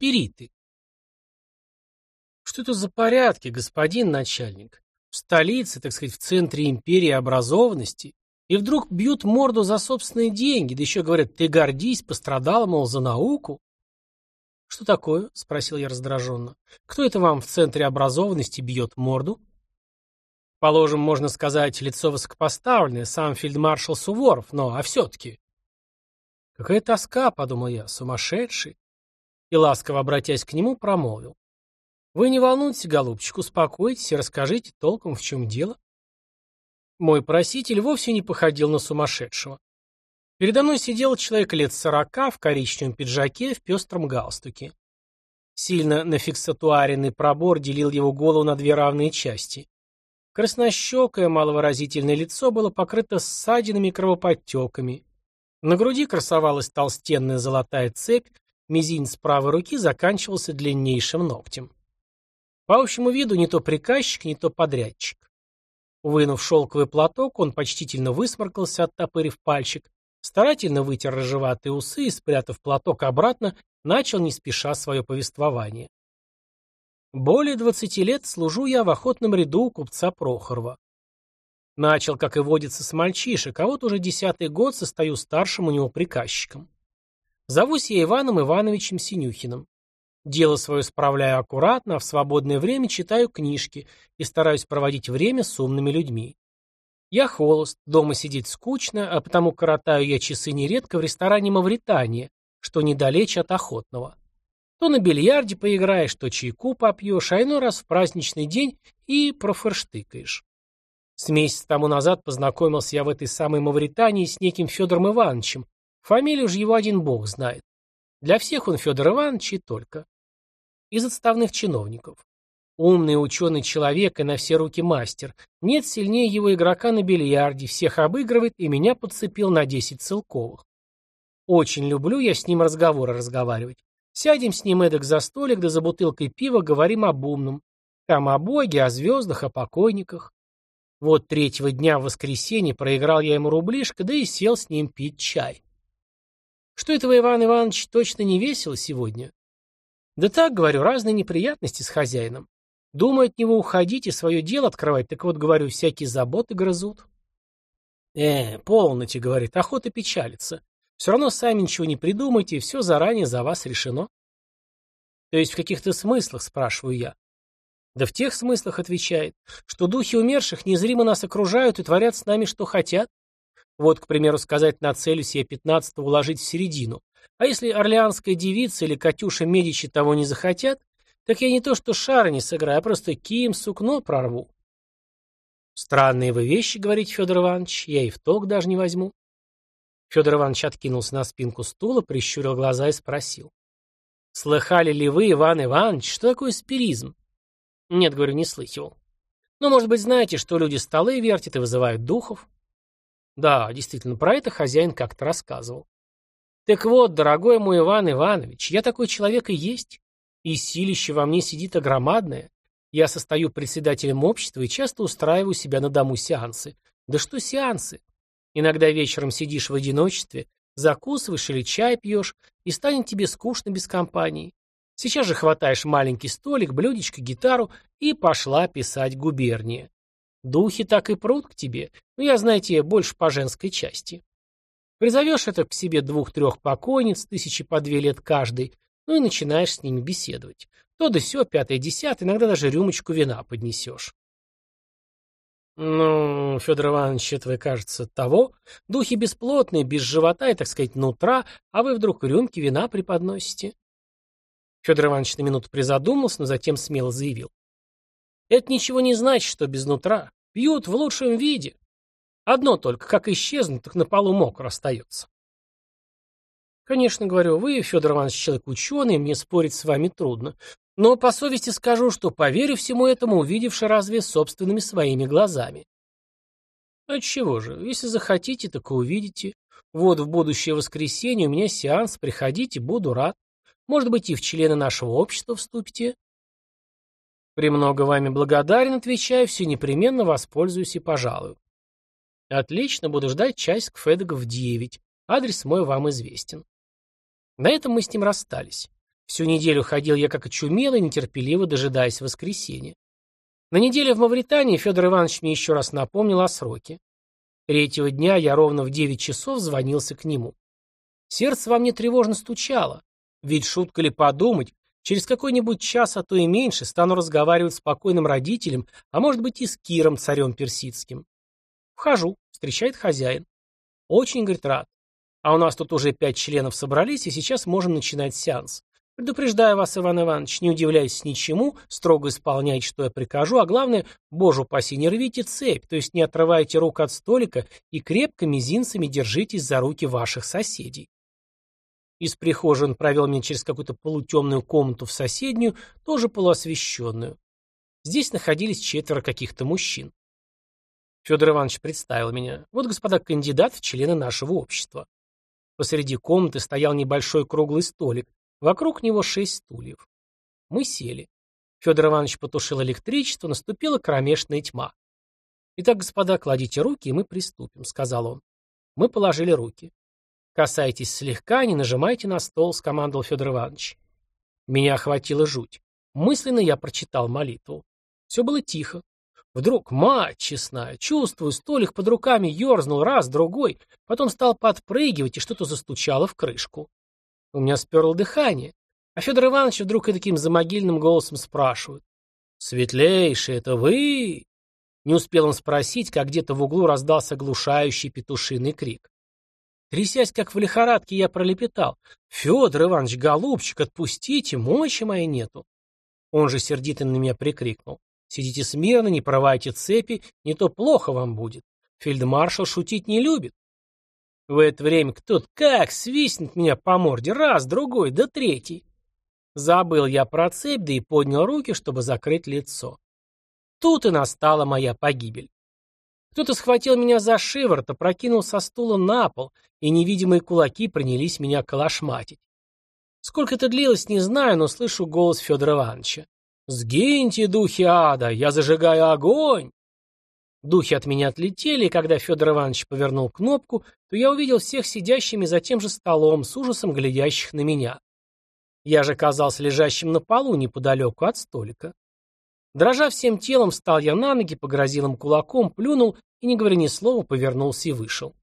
спириты. Что это за порядки, господин начальник? В столице, так сказать, в центре империи образованности, и вдруг бьют морду за собственные деньги, да еще говорят, ты гордись, пострадал, мол, за науку. «Что такое?» — спросил я раздраженно. «Кто это вам в центре образованности бьет морду?» «Положим, можно сказать, лицо высокопоставленное, сам фельдмаршал Суворов, но а все-таки...» «Какая тоска», — подумал я, — «сумасшедший». И, ласково обратясь к нему, промолвил. «Вы не волнуйтесь, голубчик, успокойтесь и расскажите толком, в чем дело». Мой проситель вовсе не походил на сумасшедшего. Передо мной сидел человек лет сорока в коричневом пиджаке в пестром галстуке. Сильно нафиксатуаренный пробор делил его голову на две равные части. Краснощекое, маловыразительное лицо было покрыто ссадинами кровоподтеками. На груди красовалась толстенная золотая цепь, мизинец правой руки заканчивался длиннейшим ногтем. По общему виду не то приказчик, не то подрядчик. Вынув шелковый платок, он почтительно высморкался, оттопырив пальчик, Старательно вытер рыжеватые усы и, спрятав платок обратно, начал не спеша свое повествование. Более двадцати лет служу я в охотном ряду у купца Прохорова. Начал, как и водится, с мальчишек, а вот уже десятый год состою старшим у него приказчиком. Зовусь я Иваном Ивановичем Синюхиным. Дело свое справляю аккуратно, а в свободное время читаю книжки и стараюсь проводить время с умными людьми. Я холост, дома сидеть скучно, а потому коротаю я часы нередко в ресторане Мавритания, что недалече от Охотного. То на бильярде поиграешь, то чайку попьешь, а иной раз в праздничный день и проферштыкаешь. С месяц тому назад познакомился я в этой самой Мавритании с неким Федором Ивановичем. Фамилию же его один бог знает. Для всех он Федор Иванович и только. Из отставных чиновников. Умный ученый человек и на все руки мастер. Нет сильнее его игрока на бильярде, всех обыгрывает и меня подцепил на 10 целковых. Очень люблю я с ним разговоры разговаривать. Сядем с ним эдак за столик, да за бутылкой пива говорим об умном. Там о Боге, о звездах, о покойниках. Вот третьего дня в воскресенье проиграл я ему рублишко, да и сел с ним пить чай. Что этого Иван Иванович точно не весело сегодня? Да так, говорю, разные неприятности с хозяином. Думаю от него уходить и свое дело открывать, так вот, говорю, всякие заботы грызут. Э, полноте, говорит, охота печалится. Все равно сами ничего не придумайте, все заранее за вас решено. То есть в каких-то смыслах, спрашиваю я. Да в тех смыслах, отвечает, что духи умерших незримо нас окружают и творят с нами, что хотят. Вот, к примеру, сказать на целью себе пятнадцатого уложить в середину. А если орлеанская девица или Катюша Медичи того не захотят, так я не то что шары не сыграю, а просто кием сукно прорву. Странные вы вещи, говорите, Федор Иванович, я и в толк даже не возьму. Федор Иванович откинулся на спинку стула, прищурил глаза и спросил. Слыхали ли вы, Иван Иванович, что такое спиризм? Нет, говорю, не слыхивал. Но, может быть, знаете, что люди столы вертят и вызывают духов? Да, действительно, про это хозяин как-то рассказывал. Так вот, дорогой мой Иван Иванович, я такой человек и есть. И силище во мне сидит огромадное. Я состою председателем общества и часто устраиваю себя на дому сеансы. Да что сеансы? Иногда вечером сидишь в одиночестве, закусываешь или чай пьешь, и станет тебе скучно без компании. Сейчас же хватаешь маленький столик, блюдечко, гитару и пошла писать губерния. Духи так и прут к тебе, но я, знаете, больше по женской части. Призовешь это к себе двух-трех покойниц, тысячи по две лет каждой, ну и начинаешь с ними беседовать. То да сё, пятое, десятое, иногда даже рюмочку вина поднесешь. Ну, Федор Иванович, этого, кажется, того. Духи бесплотные, без живота и, так сказать, нутра, а вы вдруг рюмки вина преподносите. Федор Иванович на минуту призадумался, но затем смело заявил. Это ничего не значит, что без нутра. Пьют в лучшем виде. Одно только, как исчезнут, так на полу мокро остается. Конечно, говорю, вы, Федор Иванович, человек ученый, мне спорить с вами трудно. Но по совести скажу, что поверю всему этому, увидевши разве собственными своими глазами. Отчего же, если захотите, так и увидите. Вот в будущее воскресенье у меня сеанс, приходите, буду рад. Может быть, и в члены нашего общества вступите. Премного вами благодарен, отвечаю, все непременно воспользуюсь и пожалую. Отлично, буду ждать часик Федога в девять. Адрес мой вам известен. На этом мы с ним расстались. Всю неделю ходил я как очумелый, нетерпеливо дожидаясь воскресенья. На неделе в Мавритании Федор Иванович мне еще раз напомнил о сроке. Третьего дня я ровно в девять часов звонился к нему. Сердце во мне тревожно стучало. Ведь шутка ли подумать, через какой-нибудь час, а то и меньше, стану разговаривать с покойным родителем, а может быть и с Киром, царем персидским. Вхожу, встречает хозяин. Очень, говорит, рад. А у нас тут уже пять членов собрались, и сейчас можем начинать сеанс. Предупреждаю вас, Иван Иванович, не удивляйтесь ничему, строго исполняйте, что я прикажу, а главное, боже упаси, не рвите цепь, то есть не отрывайте рук от столика и крепко мизинцами держитесь за руки ваших соседей. Из прихожей он провел меня через какую-то полутемную комнату в соседнюю, тоже полуосвещенную. Здесь находились четверо каких-то мужчин. Федор Иванович представил меня. Вот, господа, кандидат в члены нашего общества. Посреди комнаты стоял небольшой круглый столик, Вокруг него шесть стульев. Мы сели. Федор Иванович потушил электричество, наступила кромешная тьма. «Итак, господа, кладите руки, и мы приступим», — сказал он. Мы положили руки. «Касайтесь слегка, не нажимайте на стол», — скомандовал Федор Иванович. Меня охватила жуть. Мысленно я прочитал молитву. Все было тихо. Вдруг, мать честная, чувствую, столик под руками ерзнул раз, другой, потом стал подпрыгивать и что-то застучало в крышку. У меня сперло дыхание. А Федор Иванович вдруг и таким замогильным голосом спрашивает. «Светлейший, это вы?» Не успел он спросить, как где-то в углу раздался глушающий петушиный крик. Трясясь, как в лихорадке, я пролепетал. «Федор Иванович, голубчик, отпустите, мощи моей нету!» Он же сердито на меня прикрикнул. «Сидите смирно, не порывайте цепи, не то плохо вам будет. Фельдмаршал шутить не любит». В это время кто-то как свистнет меня по морде, раз, другой, да третий. Забыл я про цепь, да и поднял руки, чтобы закрыть лицо. Тут и настала моя погибель. Кто-то схватил меня за шиворот, опрокинул со стула на пол, и невидимые кулаки принялись меня колошматить. Сколько это длилось, не знаю, но слышу голос Федора Ивановича. «Сгиньте, духи ада! Я зажигаю огонь!» Духи от меня отлетели, и когда Федор Иванович повернул кнопку, то я увидел всех сидящими за тем же столом, с ужасом глядящих на меня. Я же оказался лежащим на полу неподалеку от столика. Дрожа всем телом, встал я на ноги, погрозил им кулаком, плюнул и, не говоря ни слова, повернулся и вышел.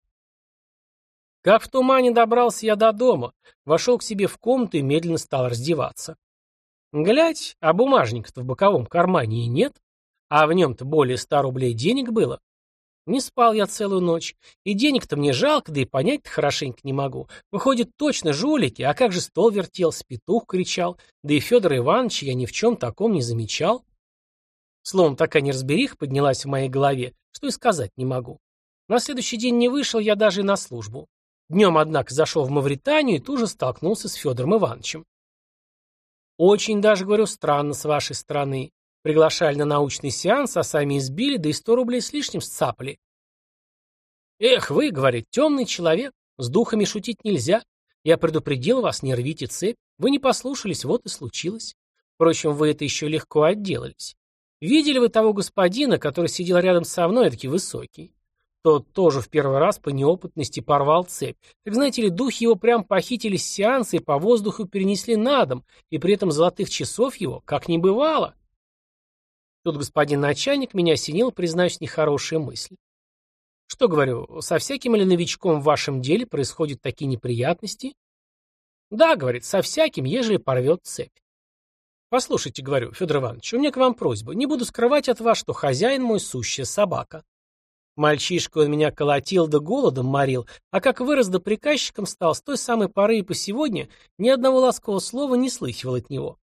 Как в тумане добрался я до дома, вошел к себе в комнату и медленно стал раздеваться. Глядь, а бумажника-то в боковом кармане и нет. А в нем-то более ста рублей денег было. Не спал я целую ночь. И денег-то мне жалко, да и понять-то хорошенько не могу. Выходит, точно жулики, а как же стол вертелся, петух кричал. Да и Федора Ивановича я ни в чем таком не замечал. Словом, такая неразбериха поднялась в моей голове, что и сказать не могу. На следующий день не вышел я даже на службу. Днем, однако, зашел в Мавританию и тут же столкнулся с Федором Ивановичем. Очень даже, говорю, странно с вашей стороны. Приглашали на научный сеанс, а сами избили, да и сто рублей с лишним сцапали. Эх, вы, говорит, темный человек, с духами шутить нельзя. Я предупредил вас, не рвите цепь. Вы не послушались, вот и случилось. Впрочем, вы это еще легко отделались. Видели вы того господина, который сидел рядом со мной, таки высокий? Тот тоже в первый раз по неопытности порвал цепь. Так знаете ли, духи его прям похитили с сеанса и по воздуху перенесли на дом, и при этом золотых часов его как не бывало. Тут господин начальник меня осенил, признаюсь, нехорошая мысль. Что, говорю, со всяким или новичком в вашем деле происходят такие неприятности? Да, говорит, со всяким, ежели порвет цепь. Послушайте, говорю, Федор Иванович, у меня к вам просьба. Не буду скрывать от вас, что хозяин мой сущая собака. Мальчишка он меня колотил да голодом морил, а как вырос да приказчиком стал, с той самой поры и по сегодня ни одного ласкового слова не слыхивал от него.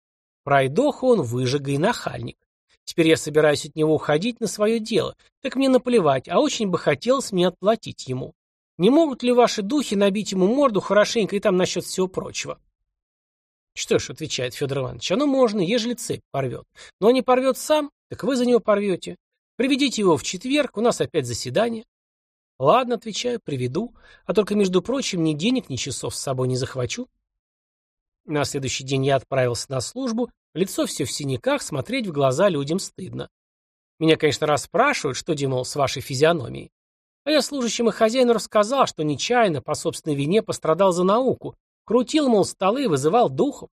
Пройдох он выжига и нахальник. Теперь я собираюсь от него уходить на свое дело. Так мне наплевать, а очень бы хотелось мне отплатить ему. Не могут ли ваши духи набить ему морду хорошенько и там насчет всего прочего? Что ж, отвечает Федор Иванович, оно можно, ежели цепь порвет. Но не порвет сам, так вы за него порвете. Приведите его в четверг, у нас опять заседание. Ладно, отвечаю, приведу. А только, между прочим, ни денег, ни часов с собой не захвачу. На следующий день я отправился на службу Лицо все в синяках, смотреть в глаза людям стыдно. Меня, конечно, расспрашивают, что, Димол, с вашей физиономией. А я служащим и хозяину рассказал, что нечаянно, по собственной вине, пострадал за науку. Крутил, мол, столы и вызывал духов.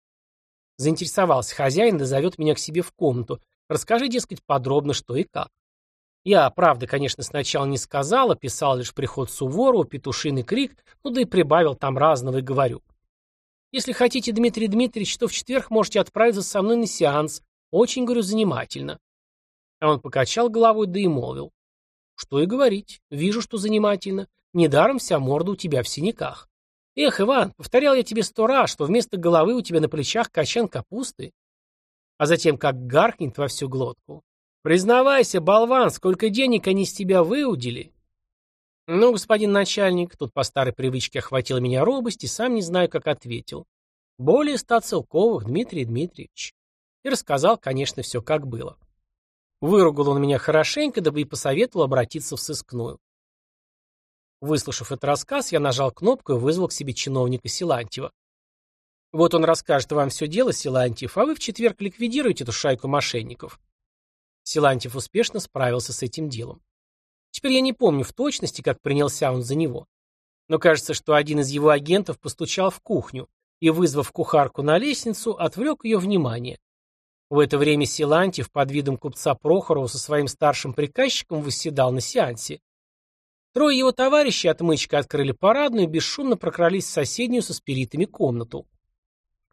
Заинтересовался хозяин, да зовет меня к себе в комнату. Расскажи, дескать, подробно, что и как. Я, правда, конечно, сначала не сказал, описал лишь приход Суворова, петушиный крик, ну да и прибавил там разного и говорю. Если хотите, Дмитрий Дмитриевич, то в четверг можете отправиться со мной на сеанс. Очень, говорю, занимательно. А он покачал головой, да и молвил. Что и говорить. Вижу, что занимательно. Недаром вся морда у тебя в синяках. Эх, Иван, повторял я тебе сто раз, что вместо головы у тебя на плечах качан капусты. А затем как гаркнет во всю глотку. Признавайся, болван, сколько денег они с тебя выудили. Ну, господин начальник, тут по старой привычке охватила меня робость и сам не знаю, как ответил. Более ста целковых, Дмитрий Дмитриевич. И рассказал, конечно, все как было. Выругал он меня хорошенько, дабы и посоветовал обратиться в сыскную. Выслушав этот рассказ, я нажал кнопку и вызвал к себе чиновника Силантьева. Вот он расскажет вам все дело, Силантьев, а вы в четверг ликвидируете эту шайку мошенников. Силантьев успешно справился с этим делом. Теперь я не помню в точности, как принялся он за него. Но кажется, что один из его агентов постучал в кухню и, вызвав кухарку на лестницу, отвлек ее внимание. В это время Силантьев под видом купца Прохорова со своим старшим приказчиком восседал на сеансе. Трое его товарищей отмычкой открыли парадную и бесшумно прокрались в соседнюю со спиритами комнату.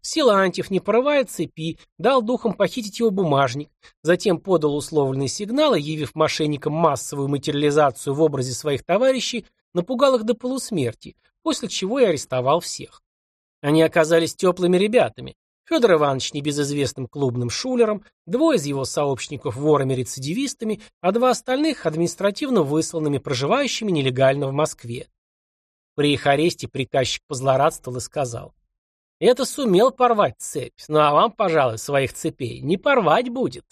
Силантьев, не порывая цепи, дал духом похитить его бумажник, затем подал условленные сигналы, явив мошенникам массовую материализацию в образе своих товарищей, напугал их до полусмерти, после чего и арестовал всех. Они оказались теплыми ребятами. Федор Иванович небезызвестным клубным шулером, двое из его сообщников ворами-рецидивистами, а два остальных административно высланными, проживающими нелегально в Москве. При их аресте приказчик позлорадствовал и сказал, «Это сумел порвать цепь, ну а вам, пожалуй, своих цепей не порвать будет».